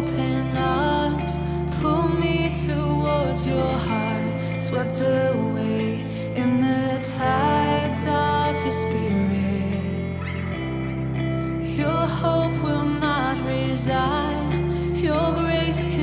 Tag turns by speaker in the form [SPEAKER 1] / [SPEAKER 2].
[SPEAKER 1] open arms pull me towards your heart, swept away in the tides of your spirit. Your hope will not resign, your grace.